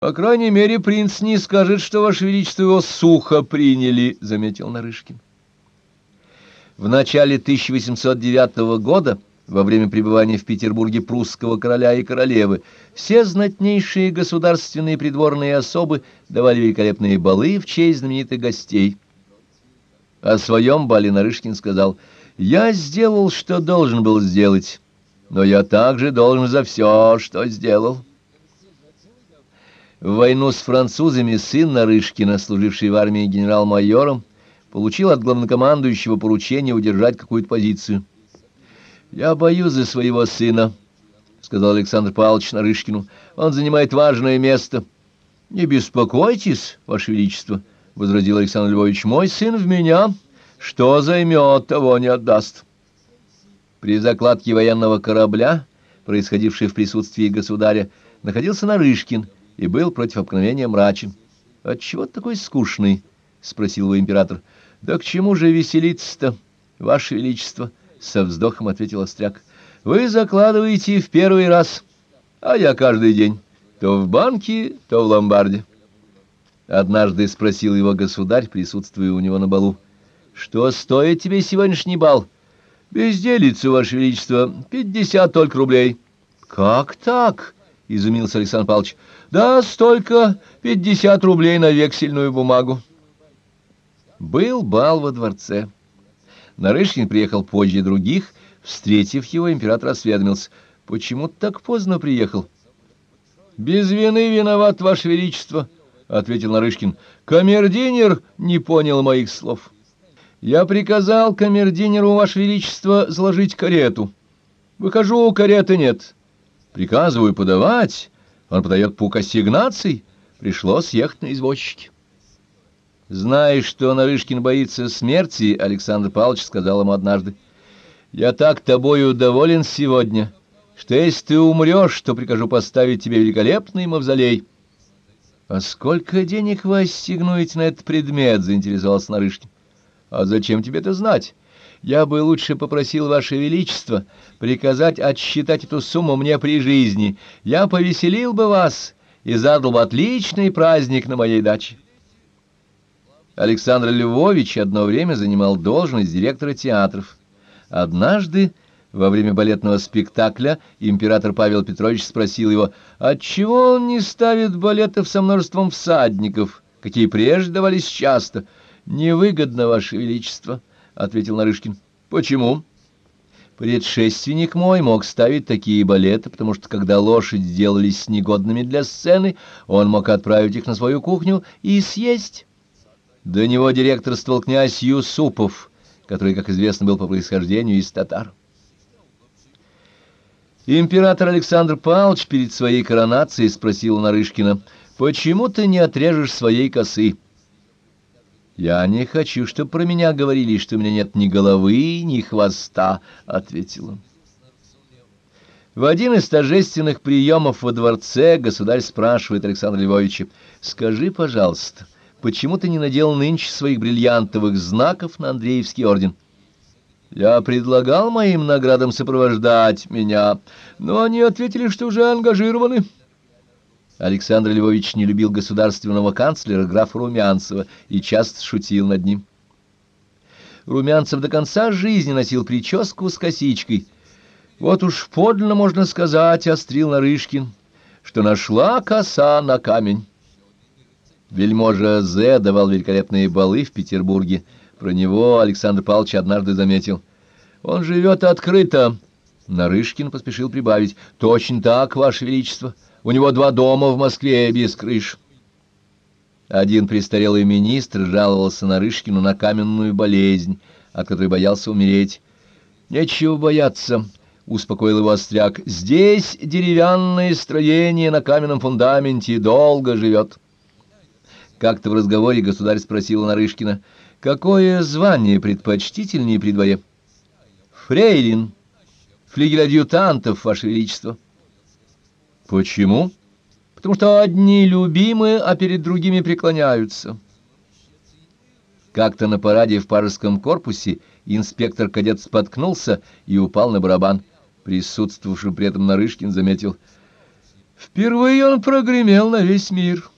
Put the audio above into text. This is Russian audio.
По крайней мере, принц не скажет, что, Ваше Величество, его сухо приняли, — заметил Нарышкин. В начале 1809 года, во время пребывания в Петербурге прусского короля и королевы, все знатнейшие государственные придворные особы давали великолепные балы в честь знаменитых гостей. О своем бале Нарышкин сказал, «Я сделал, что должен был сделать, но я также должен за все, что сделал». В войну с французами сын Нарышкина, служивший в армии генерал-майором, получил от главнокомандующего поручение удержать какую-то позицию. «Я боюсь за своего сына», — сказал Александр Павлович Нарышкину. «Он занимает важное место». «Не беспокойтесь, Ваше Величество», — возразил Александр Львович. «Мой сын в меня. Что займет, того не отдаст». При закладке военного корабля, происходившей в присутствии государя, находился Нарышкин — и был против обыкновения мрачен. — Отчего ты такой скучный? — спросил его император. — Да к чему же веселиться-то, ваше величество? — со вздохом ответил Остряк. — Вы закладываете в первый раз, а я каждый день, то в банке, то в ломбарде. Однажды спросил его государь, присутствуя у него на балу. — Что стоит тебе сегодняшний бал? — Безделицу, ваше величество, пятьдесят только рублей. — Как так? — изумился Александр Павлович. Да, столько пятьдесят рублей на вексельную бумагу. Был бал во дворце. Нарышкин приехал позже других. Встретив его, император осведомился. «Почему так поздно приехал?» «Без вины виноват, Ваше Величество», — ответил Нарышкин. «Камердинер не понял моих слов. Я приказал камердинеру, Ваше Величество, заложить карету. Выхожу, кареты нет. Приказываю подавать». Он подает пук ассигнаций. Пришлось ехать на извозчике. Зная, что Нарышкин боится смерти, Александр Павлович сказал ему однажды, «Я так тобою доволен сегодня, что если ты умрешь, то прикажу поставить тебе великолепный мавзолей». «А сколько денег вы ассигнуете на этот предмет?» — заинтересовался Нарышкин. «А зачем тебе это знать?» Я бы лучше попросил Ваше Величество приказать отсчитать эту сумму мне при жизни. Я повеселил бы вас и задал бы отличный праздник на моей даче. Александр Львович одно время занимал должность директора театров. Однажды, во время балетного спектакля, император Павел Петрович спросил его, отчего он не ставит балетов со множеством всадников, какие прежде давались часто. «Невыгодно, Ваше Величество». — ответил Нарышкин. — Почему? Предшественник мой мог ставить такие балеты, потому что, когда лошади делались негодными для сцены, он мог отправить их на свою кухню и съесть. До него директорствовал князь Юсупов, который, как известно, был по происхождению из татар. Император Александр Павлович перед своей коронацией спросил Нарышкина, «Почему ты не отрежешь своей косы?» «Я не хочу, чтобы про меня говорили, что у меня нет ни головы, ни хвоста», — ответил он. В один из торжественных приемов во дворце государь спрашивает Александра Львовича, «Скажи, пожалуйста, почему ты не надел нынче своих бриллиантовых знаков на Андреевский орден?» «Я предлагал моим наградам сопровождать меня, но они ответили, что уже ангажированы». Александр Львович не любил государственного канцлера графа Румянцева и часто шутил над ним. Румянцев до конца жизни носил прическу с косичкой. Вот уж подлинно можно сказать, острил Нарышкин, что нашла коса на камень. Вельможа З. давал великолепные балы в Петербурге. Про него Александр Павлович однажды заметил. Он живет открыто. Нарышкин поспешил прибавить. Точно так, Ваше Величество. У него два дома в Москве без крыш. Один престарелый министр жаловался на Нарышкину на каменную болезнь, от которой боялся умереть. «Нечего бояться», — успокоил его Остряк. «Здесь деревянное строение на каменном фундаменте долго живет». Как-то в разговоре государь спросил Нарышкина, «Какое звание предпочтительнее при дворе?» «Фрейлин, флигель-адъютантов, Ваше Величество». Почему? Потому что одни любимы, а перед другими преклоняются. Как-то на параде в парижском корпусе инспектор-кадет споткнулся и упал на барабан. Присутствовавший при этом Нарышкин заметил. Впервые он прогремел на весь мир.